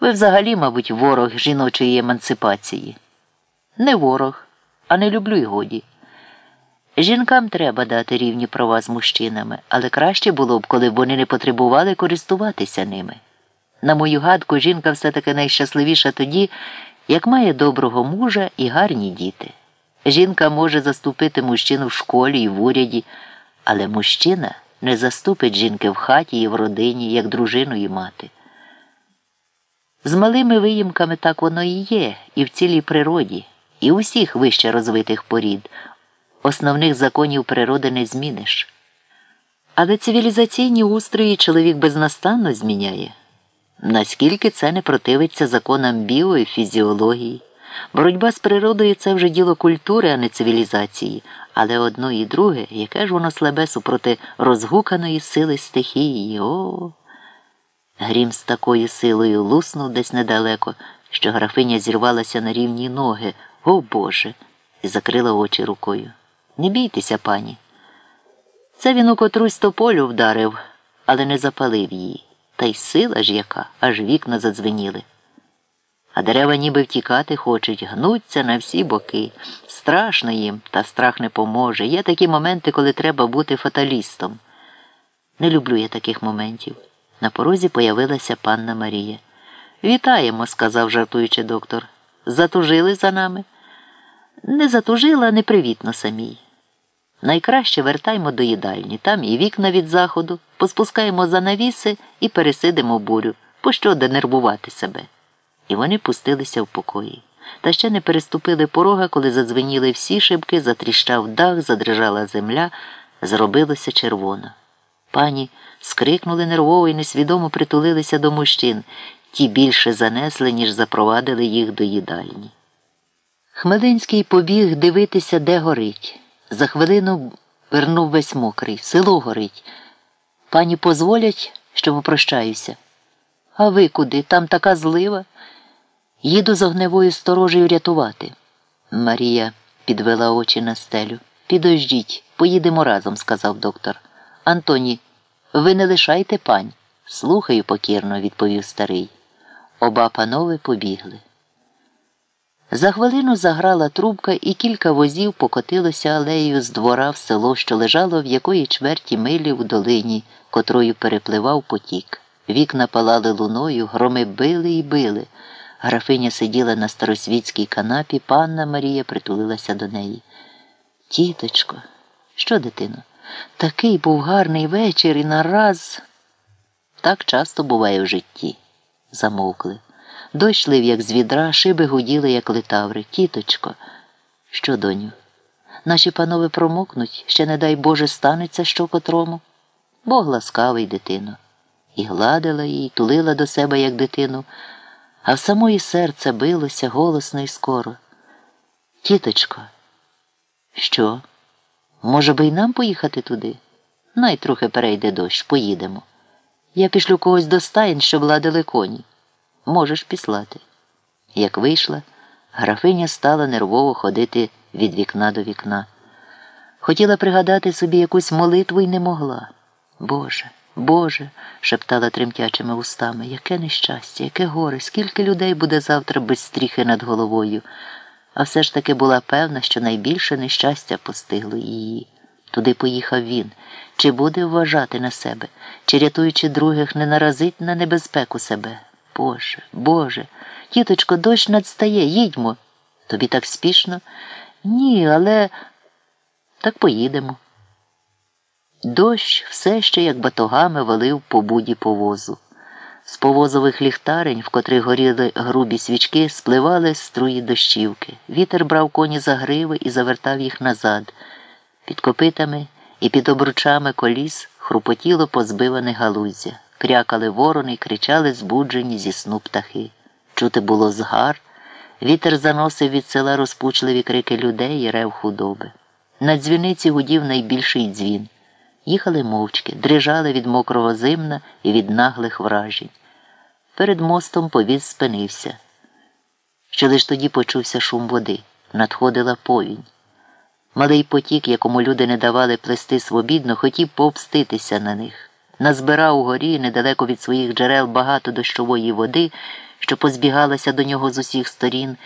Ви взагалі, мабуть, ворог жіночої емансипації. Не ворог, а не люблю й годі. Жінкам треба дати рівні права з мужчинами, але краще було б, коли б вони не потребували користуватися ними. На мою гадку, жінка все-таки найщасливіша тоді, як має доброго мужа і гарні діти. Жінка може заступити мужчину в школі і в уряді, але мужчина не заступить жінки в хаті і в родині, як дружину і мати. З малими виїмками так воно і є, і в цілій природі, і усіх вище розвитих порід. Основних законів природи не зміниш. Але цивілізаційні устрої чоловік безнастанно зміняє. Наскільки це не противиться законам біо і фізіології. Боротьба з природою це вже діло культури, а не цивілізації, але одно і друге, яке ж воно слабе супроти розгуканої сили стихії. О. Грім з такою силою луснув десь недалеко, що графиня зірвалася на рівні ноги. О Боже! і закрила очі рукою. Не бійтеся, пані. Це він у котрусь тополю вдарив, але не запалив її. Та й сила ж яка, аж вікна задзвеніли. А дерева ніби втікати хочуть, гнуться на всі боки. Страшно їм, та страх не поможе. Є такі моменти, коли треба бути фаталістом. Не люблю я таких моментів. На порозі появилася панна Марія. Вітаємо, сказав жартуючи доктор. Затужили за нами? Не затужила, непривітно самій. Найкраще вертаймо до їдальні, там і вікна від заходу, поспускаємо занавіси і пересидимо бурю, пощо денервувати себе. І вони пустилися в покої. Та ще не переступили порога, коли задзвеніли всі шибки, затріщав дах, задрижала земля, зробилося червоно. Пані скрикнули нервово і несвідомо притулилися до мужчин. Ті більше занесли, ніж запровадили їх до їдальні. Хмелинський побіг дивитися, де горить. За хвилину вернув весь мокрий. Село горить. Пані позволять, що попрощаюся. А ви куди? Там така злива. Їду з огневою сторожею рятувати. Марія підвела очі на стелю. Підождіть, поїдемо разом, сказав доктор. Антоні, ви не лишайте пань. Слухаю покірно, відповів старий. Оба панове побігли. За хвилину заграла трубка, і кілька возів покотилося алеєю з двора в село, що лежало в якої чверті милі в долині, котрою перепливав потік. Вікна палали луною, громи били і били. Графиня сиділа на старосвітській канапі, панна Марія притулилася до неї. Тіточко, що, дитино? Такий був гарний вечір і нараз. Так часто буває в житті. Замовкли. Дощ лив, як з відра, шиби гуділи, як литаври. Тіточко, що, доню? Наші панове промокнуть, ще, не дай Боже, станеться що котрому. Бог ласкавий дитино. І гладила її, тулила до себе, як дитину, а в самої серце билося голосно і скоро. Тіточко, що? Може би й нам поїхати туди? Най трохи перейде дощ, поїдемо. Я пішлю когось до стаїн, щоб ладили коні. Можеш післати. Як вийшла, графиня стала нервово ходити від вікна до вікна. Хотіла пригадати собі якусь молитву і не могла. Боже, Боже, шептала тремтячими устами, яке нещастя, яке горе, скільки людей буде завтра без стріхи над головою. А все ж таки була певна, що найбільше нещастя постигло її. Туди поїхав він. Чи буде вважати на себе, чи, рятуючи других, не наразить на небезпеку себе. Боже, Боже, тіточко, дощ надстає, їдьмо. Тобі так спішно? Ні, але так поїдемо. Дощ все ще, як батогами, валив по буді повозу. З повозових ліхтарень, в котрих горіли грубі свічки, спливали струї дощівки. Вітер брав коні за гриви і завертав їх назад. Під копитами і під обручами коліс хрупотіло позбиване галуздя. Крякали ворони й кричали збуджені зі сну птахи. Чути було згар. Вітер заносив від села розпучливі крики людей і рев худоби. На дзвіниці гудів найбільший дзвін. Їхали мовчки, дрижали від мокрого зимна і від наглих вражень. Перед мостом повіз спинився. Що лиш тоді почувся шум води, надходила повінь. Малий потік, якому люди не давали плести свобідно, хотів повститися на них. Назбирав у горі недалеко від своїх джерел багато дощової води. що позбігалася до нього з усіх сторін,